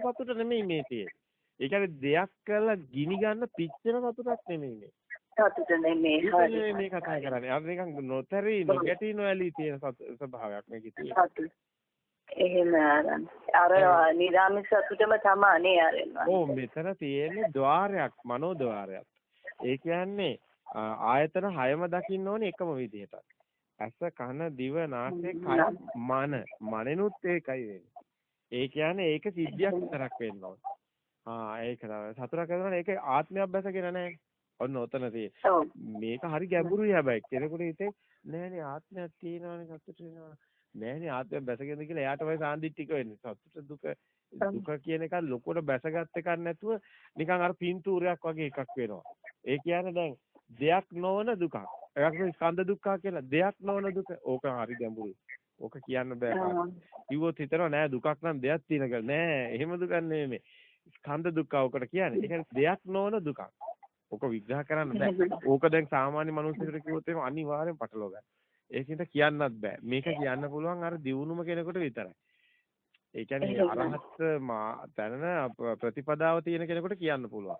සතුට නෙමෙයි මේ තියෙන්නේ. ඒ කියන්නේ දෙයක් කරලා ගිනි ගන්න පිච්චෙන සතුටක් නෙමෙයි මේ. සතුට නෙමෙයි හරි. මේ කතා කරන්නේ. අර නිකන් නොතරී නොගැටි නොඇලී තියෙන ස්වභාවයක් මේකේ තියෙන. එහෙම ආරම්. අර නිරාමිස සතුටම තමයි නේ ආරෙන්වා. ඕ මෙතන තියෙන්නේ ద్వාරයක්, මනෝ ద్వාරයක්. ඒ කියන්නේ ආයතන හයම දකින්න ඕනේ එකම විදිහට. ඇස කන දිව නාසය කය මන මනෙනුත් ඒකයි වෙන්නේ ඒ කියන්නේ ඒක සිද්ධියක් විතරක් වෙන්න ඕන. ආ ඒක තමයි. සතුටක් කරනවා ඒක ආත්මයක් බැසගෙන නැහැ. ඔන්න ඔතන තියෙන්නේ. මේක හරි ගැඹුරුයි හැබැයි කෙනෙකුට හිතේ නෑනේ ආත්මයක් තියෙනවනේ සතුට වෙනවා. නෑනේ ආත්මයක් බැසගෙනද කියලා එයාටමයි සාන්දිටික වෙන්නේ. සතුට දුක දුක කියන එක ලොකුවට බැසගත් එකක් නැතුව නිකන් අර පින්තූරයක් වගේ එකක් වෙනවා. ඒ කියන්නේ දැන් දෙයක් නොවන දුකක්. එකක් ස්කන්ධ දුක්ඛ කියලා දෙයක් නොවන දුක. ඕක හරි ගැඹුරුයි. ඕක කියන්න බෑ. කිව්වොත් හිතනවා නෑ දුකක් නම් දෙයක් තියෙන කියලා. නෑ එහෙම දුකක් නෙමෙයි. ස්කන්ධ දුක්ඛ ඔකට කියන්නේ. ඒ කියන්නේ දෙයක් නොවන දුකක්. ඕක විග්‍රහ කරන්න බෑ. ඕක දැන් සාමාන්‍ය මිනිස්සුන්ට කිව්වොත් එහෙම අනිවාර්යෙන් පටලවා ගන්න. ඒකින්ද කියන්නත් බෑ. මේක කියන්න පුළුවන් අර දියුණුම කෙනෙකුට විතරයි. ඒ කියන්නේ අරහත් තැනන ප්‍රතිපදාව තියෙන කෙනෙකුට කියන්න පුළුවන්.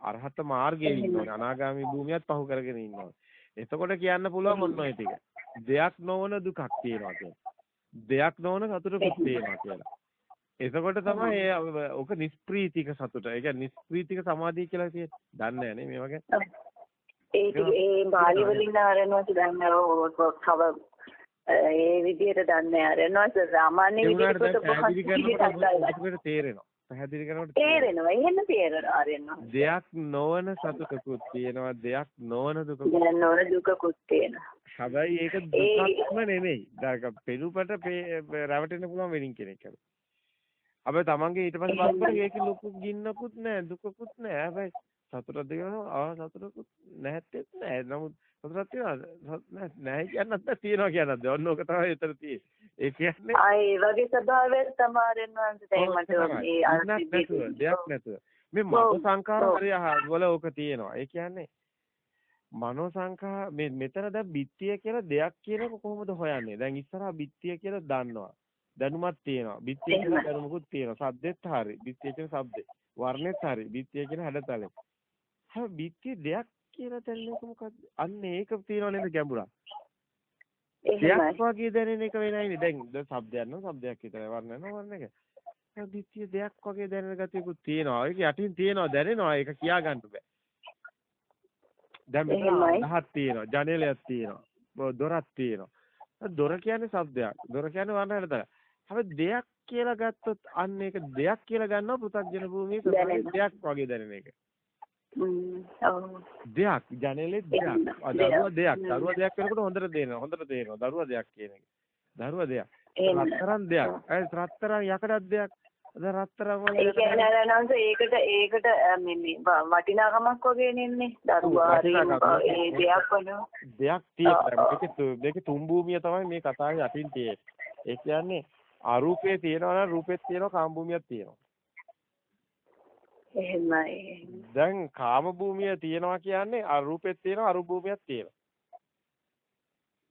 අරහත් මාර්ගයේ ඉන්නවනේ අනාගාමී භූමියත් පහු කරගෙන ඉන්නවා. එතකොට කියන්න පුළුවන් මොන ඔය ටික. දෙයක් නොවන දුකක් තියෙනවා කියන්නේ. දෙයක් නොවන සතුටකුත් තියෙනවා කියලා. එතකොට තමයි ඒ ඔක නිස්ප්‍රීතික සතුට. ඒ කියන්නේ නිස්ප්‍රීතික සමාධිය කියලා තියෙන්නේ. දන්නේ නැහැ මේ වගේ. ඒක ඒ බාලි වලින් ආරෙනවා දන්නේ තව ඒ විදිහට දන්නේ ආරෙනවා සාමාන්‍ය විදිහට පොතපත තේරෙනවා. පැහැදිලි කරනකොට තේරෙනවා. එහෙම තේරෙනවා ආරෙනවා. දෙයක් නොවන සතුටකුත් තියෙනවා. දෙයක් නොවන දුකකුත්. නොවන දුකකුත් තියෙනවා. හැබැයි ඒක දුකක්ම නෙමෙයි. දැන් පෙනුපට රැවටෙන්න පුළුවන් වෙනින් කෙනෙක් හැබැයි. හැබැයි තමන්ගේ ඊට පස්සේ බලනකොට ඒකේ ලොකු ගින්නකුත් නැහැ දුකකුත් නැහැ. හැබැයි සතුටක් දෙනවා ආ සතුටකුත් නැහැත්තේත් නැහැ. නමුත් සතුටක් තියෙනවා නැහැ කියන්නත් තියෙනවා කියන්නත් ඔන්න ඕක තමයි එතන තියෙන්නේ. ඒ කියන්නේ ඒ වගේ ස්වභාවයක් තමරෙන් මේ දෙයක් නැතුව. මේ මනෝ සංකාර හරිය වල ඕක තියෙනවා. ඒ කියන්නේ මනෝ සංඛා මේ මෙතන දැන් බිත්තිය කියලා දෙයක් කියන එක කොහොමද හොයන්නේ? දැන් ඉස්සරහා බිත්තිය කියලා දන්නවා. දැනුමක් තියෙනවා. බිත්තිය කියන දැනුමකුත් තියෙනවා. සද්දෙත් හරි. බිත්තිය කියන සද්දේ. වර්ණෙත් හරි. බිත්තිය කියන හැඩතලෙ. හැබැයි බිත්තිය දෙයක් කියලා දැනෙන්නක මොකද්ද? අන්න ඒක තියෙනව නේද ගැඹුරක්. දෙයක් වගේ දැනෙන එක වෙනයිනේ දැන් ශබ්දයක් නෝ ශබ්දයක් විතරයි වර්ණ නෝ වර්ණ එක ද්විතීය දෙයක් වගේ දැනෙන ගතියකුත් තියෙනවා. ඒක යටින් තියෙනවා දැනෙනවා. ඒක කියා ගන්න බෑ. දැන් මෙතන අහක් තියෙනවා. ජනේලයක් තියෙනවා. දොරක් තියෙනවා. දොර කියන්නේ શબ્දයක්. දොර කියන්නේ වර්ණයක් විතරයි. හැබැයි දෙයක් කියලා ගත්තොත් අන්න ඒක දෙයක් කියලා ගන්නවා පෘථග්ජන භූමියේ දෙයක් වගේ දැනෙන එක. දෙයක් ජනලේ දෙයක්. දරුවා දෙයක්. දරුවා දෙයක් වෙනකොට හොඳට දෙනවා. හොඳට තේරෙනවා. දරුවා දෙයක් කියන එක. දරුවා දෙයක්. රත්තරන් දෙයක්. ඒ රත්තරන් යකඩක් දෙයක්. අද රත්තරන් වල ඒ කියන්නේ නංස ඒකට ඒකට මේ වටිනාකමක් වගේ නෙන්නේ. දරුවා ඒ දෙයක් වනවා. දෙයක් තියෙනවා. මේකේ තුන් භූමිය තමයි මේ කතාවේ යටින් තියෙන්නේ. ඒ කියන්නේ අරූපේ තියෙනවා නම් රූපෙත් තියෙනවා කාම භූමියක් තියෙනවා. එහෙමයි. දැන් කාම භූමිය තියෙනවා කියන්නේ අරූපෙත් තියෙනවා අරූප භූමියක් තියෙනවා.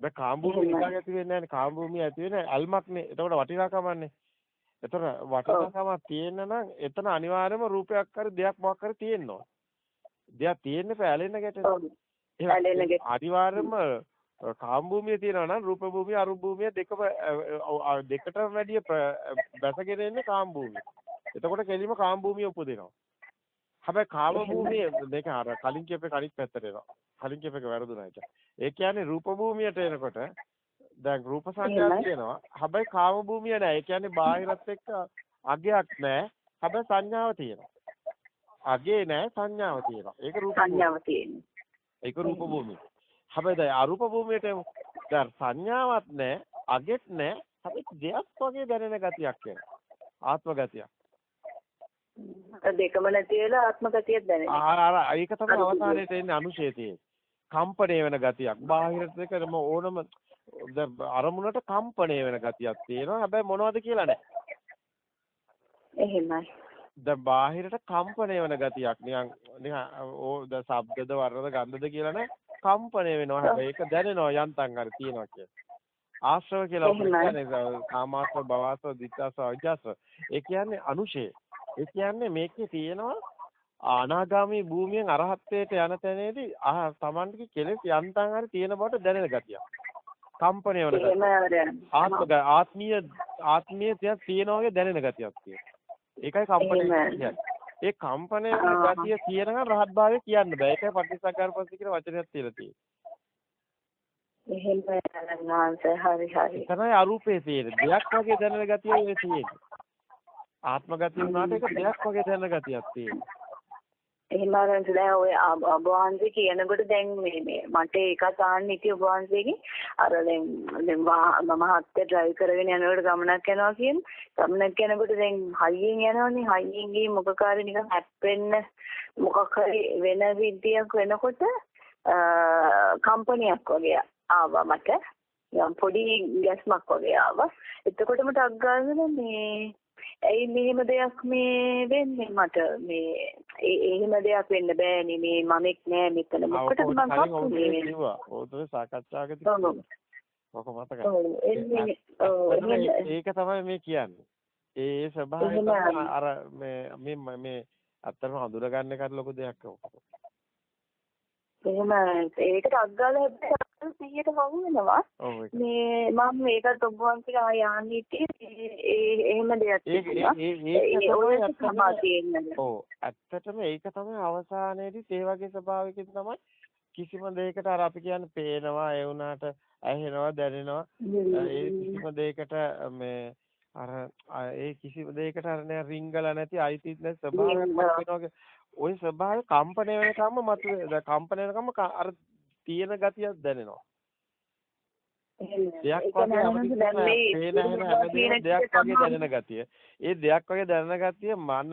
දැන් කාම භූමිය නිකන් ඇති වෙන්නේ නැහැ කාම භූමිය ඇති වෙන්නේ අල්මක්නේ. එතකොට වටිනාකමන්නේ. එතකොට වටිනාකමක් තියෙන නම් එතන අනිවාර්යයෙන්ම රූපයක් හරි දෙයක් මොකක් හරි තියෙන්න ඕන. දෙයක් තියෙන්න පැලෙන්න ගැටෙන්න. අනිවාර්යයෙන්ම කාම භූමිය තියෙනවා නම් රූප භූමිය අරූප භූමිය දෙකම දෙකටම වැඩිය බැසගෙන ඉන්නේ කාම භූමිය. එතකොට කෙලිම කාම භූමිය උපදිනවා. හැබැයි කාම භූමිය මේක අර කලින් කියපේ කණිත් පැත්තට එනවා. කලින් කියපේක වැරදුනා ඒක. ඒ කියන්නේ රූප භූමියට එනකොට දැන් රූප සංඥා තියෙනවා. හැබැයි කාම භූමිය නෑ. ඒ කියන්නේ බාහිරත් එක්ක අගයක් නෑ. හැබැයි සංඥාව තියෙනවා. අගේ නෑ සංඥාව තියෙනවා. ඒක රූප සංඥාව තියෙනවා. ඒක රූප භූමිය. හැබැයි දැන් අරූප භූමියට දැන් සංඥාවක් නැහැ, අගෙත් නැහැ. හැබැයි දෙයක් වගේ දැනෙන ගතියක් එනවා. ආත්ම ගතියක්. දෙකම නැති වෙලා ආත්ම ගතියක් දැනෙනවා. ආ ආ ඒක තමයි අවසානයේට එන්නේ අනුශේතියේ. කම්පණය වෙන ගතියක්. බාහිරට දෙකම ඕනම අරමුණට කම්පණය වෙන ගතියක් තියෙනවා. හැබැයි මොනවද කියලා නැහැ. එහෙමයි. දැන් බාහිරට කම්පණය වෙන ගතියක් නිකන් නිකන් ඕ ද ශබ්දද වර්ණද ගන්ධද කියලා නැහැ. කම්පණය වෙනවා හැබැයි ඒක දැනෙනවා යන්තම් හරි තියෙනවා කියලා. ආශ්‍රව කියලා කියන්නේ කාමාශ්‍රව භවශ්‍රව දිත්‍යාශ්‍රව අවිජ්ජාශ්‍රව. ඒ කියන්නේ අනුශේ. ඒ කියන්නේ මේකේ තියෙනවා අනාගාමී භූමියෙන් අරහත්ත්වයට යන තැනේදී අහ Tamanගේ කෙලෙස් යන්තම් හරි තියෙන බවට දැනෙන ගතියක්. කම්පණය වන ගතියක්. ආත්ම ආත්මීය ආත්මීය තියක් තියෙනවා වගේ දැනෙන ගතියක් තියෙනවා. ඒකයි කම්පණය කියන්නේ. ඒ කම්පණය වෙන ගතිය කියනකම් රහත් භාවය කියන්න බෑ. ඒකයි පටිච්චසමුප්පාද කියන වචනයක් තියලා තියෙන්නේ. එහෙම නෑ හරි හරි. තමයි අරූපේ තියෙන්නේ. දෙයක් වගේ දැනෙන ගතිය ඒ තියෙන්නේ. ආත්ම ගතිය වුණාට ඒක දෙයක් වගේ දැනෙන ගතියක් තියෙනවා. එහෙම අරන් දැන් ඔය ඔබ වහන්සේ කියනකොට දැන් මේ මේ මට ඒකත් ආන්න ඉති ඔබ වහන්සේගෙන් අර දැන් දැන් මම හත්ය ඩ්‍රයිව් කරගෙන යනකොට ගමනක් යනවා කියන ගමනක් යනකොට දැන් හයියෙන් යනවනේ. හයියෙන් ගිහින් මොකකාරී නිකන් හැප්පෙන්න මොකක් හරි වෙන විදියක් වෙනකොට කම්පනියක් වගේ ආවා මට. යම් පොඩි ගැස්මක් වගේ ආවා. එතකොටම ටක් ගාගෙන මේ ඇයි මෙහෙම දෙයක් මේ වෙන්නේ මට? මේ එහෙම දෙයක් වෙන්න බෑනේ. මේ මමෙක් නෑ මෙතන. මොකටද මම කප්පුනේ කිව්වා. ඕතේ සාකච්ඡාවකදී ඔක මතකයි. ඒක තමයි මේ කියන්නේ. ඒ ස්වභාවය අර මේ මේ මේ අත්‍තරම හඳුනගන්න එකට ලොකු දෙයක් එහෙම ඒකට අග්ගාල හැබැයි 100ට වහු වෙනවා. මේ මම මේකත් ඔබ වහන්සේට ආය යන්න හිටියේ. ඒ එහෙම දෙයක් තිබුණා. ඒ ඔව් ඇත්තටම ඒක තමයි අවසානයේදී ඒ වගේ ස්වභාවයකින් තමයි කිසිම දෙයකට අර අපි කියන්නේ පේනවා ඒ වුණාට ඇහෙනවා දැනෙනවා. ඒ කිසිම දෙයකට මේ අර ඒ කිසිම දෙයකට අර නෑ රිංගල නැති අයිති නැති ස්වභාවයක් වෙනවා ওই ස්වභාවය කම්පණය වෙනකම්ම මතුවේ කම්පණය වෙනකම්ම අර තියෙන ගතියක් දැනෙනවා. දෙයක් වගේ දෙයක් වගේ දැනෙන ගතිය. ඒ දෙයක් වගේ දැනෙන ගතිය මන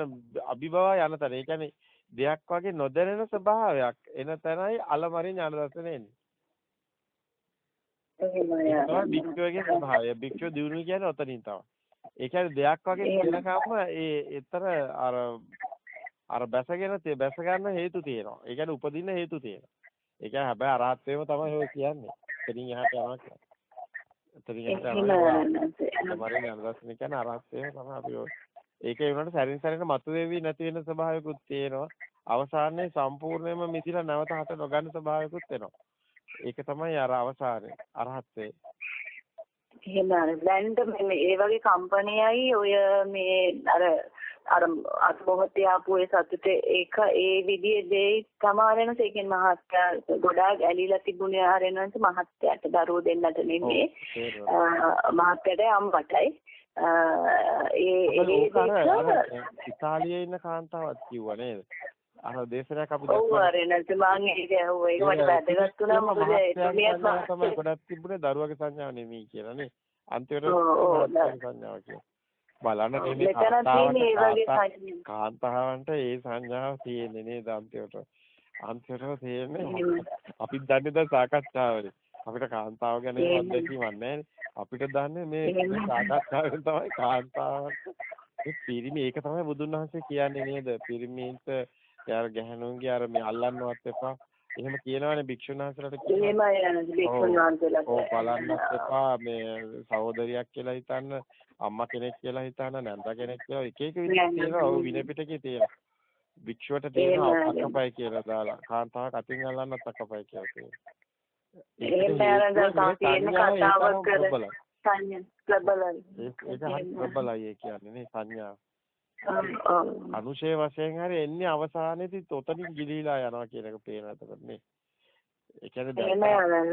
අභිභව යන තැන. ඒ කියන්නේ දෙයක් වගේ නොදැනෙන ස්වභාවයක් එන තැනයි අලමරි ඥාන දර්ශනේ එන්නේ. එහෙමයි. බික්කෝගේ ස්වභාවය. බික්කෝ දිනුන කියන්නේ ඔතනින් තමයි. ඒ කියන්නේ දෙයක් වගේ කියනකම්ම ඒ ඊතර අර අර බැසගෙන තේ බැස ගන්න හේතු තියෙනවා. ඒ කියන්නේ උපදින්න හේතු තියෙනවා. ඒ කියන්නේ හැබැයි අරහත් වේම තමයි ඔය කියන්නේ. එතනින් එහාට යනවා කියන්නේ. එතනින් එහාට යනවා. මරින් අනුදස්සන කියන්නේ අරහත් වේම තමයි අපි ඔය. ඒකේ වුණාට සැරින් සැරේට මතුවේවි නැති වෙන ස්වභාවයකුත් තියෙනවා. අවසානයේ සම්පූර්ණයෙන්ම මිදිලා නැවත හට නොගන්න ස්වභාවයකුත් වෙනවා. ඒක තමයි අර අවසානයේ අරහත් එහෙම දැන් මේ වගේ කම්පැනියයි ඔය මේ අර අර අත්මොහොතේ ආපු ඒ සතුට ඒක ඒ විදිහේ දේ සමාවෙනස ඒ කියන්නේ මහත්ය ගොඩාක් ඇලිලා තිබුණේ ආරෙනන්ස මහත්යට දරුවෝ දෙන්නට නෙමෙයි. මහත්යට අම්මටයි. ඒ ඒ ඉතාලියේ ඉන්න කාන්තාවක් කිව්වා නේද අර දේශනයක් අපි ඔව් ආරෙනන්ස මං ඒක ඇහුවා ඒක මට වැදගත් වුණා මොකද එතුමියක් තමයි ගොඩක් තිබුණේ දරුවගේ සංඥාව නෙමෙයි කියලා නේ. අන්තිමට සංඥාව කියලා. බලන්න කාන්තාවන්ට ඒ සංඥාව තියෙන්නේ නේද අන්තිමට? අන්තිමට තියෙන්නේ අපිත් දන්නේ දැන් සාකච්ඡාවලදී අපිට කාන්තාව ගැන අත්දැකීමක් නැහැ අපිට දන්නේ මේ සාකච්ඡාවෙන් තමයි කාන්තාවට මේ පිරිමි ඒක තමයි බුදුන් වහන්සේ කියන්නේ නේද? පිරිමින්ට යාර ගැහණුන්ගේ අර මේ අල්ලන්නවත් එපා එහෙම කියනවානේ භික්ෂුන් වහන්සේලාට කියනවා. එහෙමයි භික්ෂුන් වහන්සේලාට. ඔව් බලන්නත් එපා මේ සහෝදරියක් කියලා හිතන්න, අම්මා කෙනෙක් කියලා හිතන්න, නැන්දා කෙනෙක් කියලා එක එක විදිහට තියෙනවා. ඔව් විනය පිටකේ තියෙනවා. භික්ෂුවට තියෙනවා අක්කපයි කියලා දාලා. කාන්තාවක් අතින් අල්ලන්නත් අක්කපයි කියලා. එහෙම ආරංගල් තියෙන කතාවක් කර සංඥා ප්‍රබලයි. ඒක හරි ප්‍රබලයි ඒ කියන්නේ නේ සංඥා. අනුශේ වශයෙන් හරි එන්නේ අවසානයේදී තොතනින් ගිලිලා යනවා කියන එක පේනවා එතකොට නේ. ඒ කියන්නේ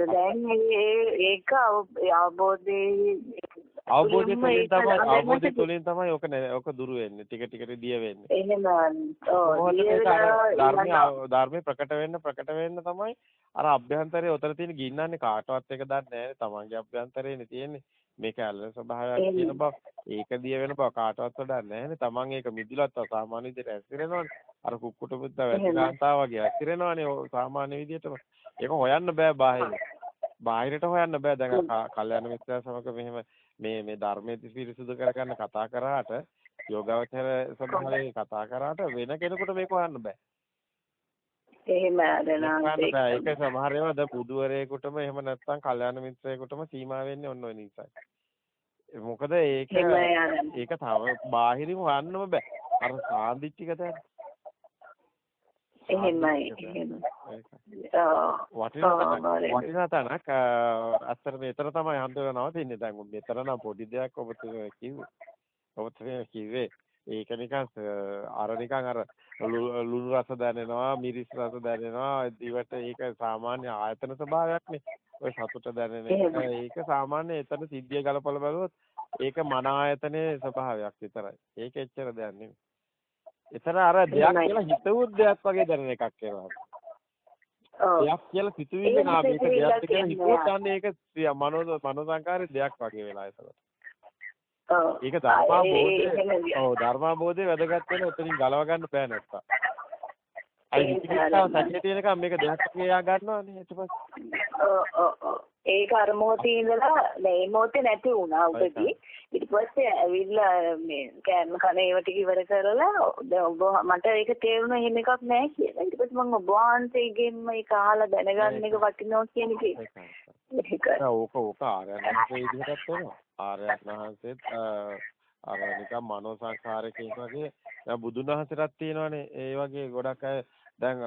දැන් ඒක අවබෝධයේ අවබෝධය තුළින් තමයි අවබෝධය තුළින් තමයි ඔක ඔක දුරු වෙන්නේ ටික ටිකට දිය වෙන්නේ. එහෙම ඔව් ධර්මයේ ප්‍රකට වෙන්න ප්‍රකට වෙන්න තමයි අර අභ්‍යන්තරයේ උතර තියෙන ගින්නන්නේ කාටවත් එක දන්නේ නැහැ තමන්ගේ අභ්‍යන්තරයේනේ තියෙන්නේ මේක ඇල්ලන ස්වභාවයක් තියෙන බව. ඒක දිය වෙන බව කාටවත් වඩා නැහැ නේ. තමන් ඒක මිදිලත් සාමාන්‍ය විදිහට ඇසිරෙනවනේ. අර කුක්කුට බුද්ද වැසිකාන්තාව වගේ ඇසිරෙනවනේ සාමාන්‍ය විදිහටම. ඒක හොයන්න බෑ බාහිර. බාහිරට හොයන්න බෑ. දැන් කල්යනා මිත්‍යා සමග මෙහෙම මේ මේ ධර්මයේ පිරිසුදු කරගන්න කතා කරාට යෝගාවචර සම්බන්ධයෙන් කතා කරාට වෙන කෙනෙකුට මේක හොයන්න බෑ. එහෙම ආදනාන්තේ. ඒක සමහර ඒවා ද බුදුවරයෙකුටම එහෙම නැත්නම් කල්යාණ මිත්‍රයෙකුටම සීමා වෙන්නේ ඔන්න ඔය නිසායි. මොකද ඒක ඒක තව බාහිරින් හොයන්නම බෑ. අර සාන්දිටික දැන් එහෙමයි එහෙම. ඒක ඔව්. වටිනා තැනක් අත්තර මෙතන තමයි හන්දර නවතින්නේ දැන් මෙතන නම් පොඩි දෙයක් ඔබතුමා කිව්වේ ඔබතුමා කිව්වේ ඒක නිකන් අර නිකන් අර ලුණු රස දැනෙනවා මිරිස් රස දැනෙනවා දිවට ඒක සාමාන්‍ය ආයතන ස්වභාවයක්නේ ඔය සතුට දැනෙන එක. ඒක සාමාන්‍ය එතන සිද්ධිය ගලපලා බලුවොත් ඒක මන ආයතනයේ ස්වභාවයක් විතරයි ඒක එච්චර දෙයක් නෙමෙයි එතන අර දෙයක්. කියලා හිතුවොත් දෙයක් වගේ දැනෙන එකක් වෙනවා. දෙයක් කියලා සිතුවිල්ල නා මේක දෙයක් කියලා හිතුවොත්. අන්න ඒක මනෝ මනෝ සංකාරේ දෙයක් වගේ වෙලා ඒතකොට. ඔව්. ඒක ආ, ඒ- ධර්මාබෝධය එහෙම ඔව් ධර්මාබෝධය වැදගත් වෙන උතනින් ගලව ගන්න බෑ නැත්තම්. අයි ඒ හිතවිල්ලාව හරියමයි. සැකේ තියෙනකම් මේක දෙයක් වගේ යා ගන්නවානේ ඊට පස්සේ. ඔව් ඔව් ඔව්. ඒක අර මොහොතේ ඉඳලා දැන් මේ මොහොතේ නැති වුණා උදේදී. ඊට පස්සේ ඇවිල්ලා මේ කෑම කන ඒවා ටික ඉවර කරලා දැන් ඔබ මට ඒක තේරුණා එහෙම එකක් නැහැ කියලා. ඊට පස්සේ මම ඔබ වහන්සේගෙන්ම ඒක අහලා දැනගන්න එක වටිනවා කියන එක. ඒකයි. ඒක ඕක ඕක ආර්යයන් වහන්සේ විදිහටත් වෙනවා. ආර්යයන් වහන්සේත් අ, අර නිකන් මනෝ සංකාරකයක් වගේ දැන් බුදුන් වහන්සේටත් තියෙනවානේ ඒ වගේ ගොඩක් අය දැන්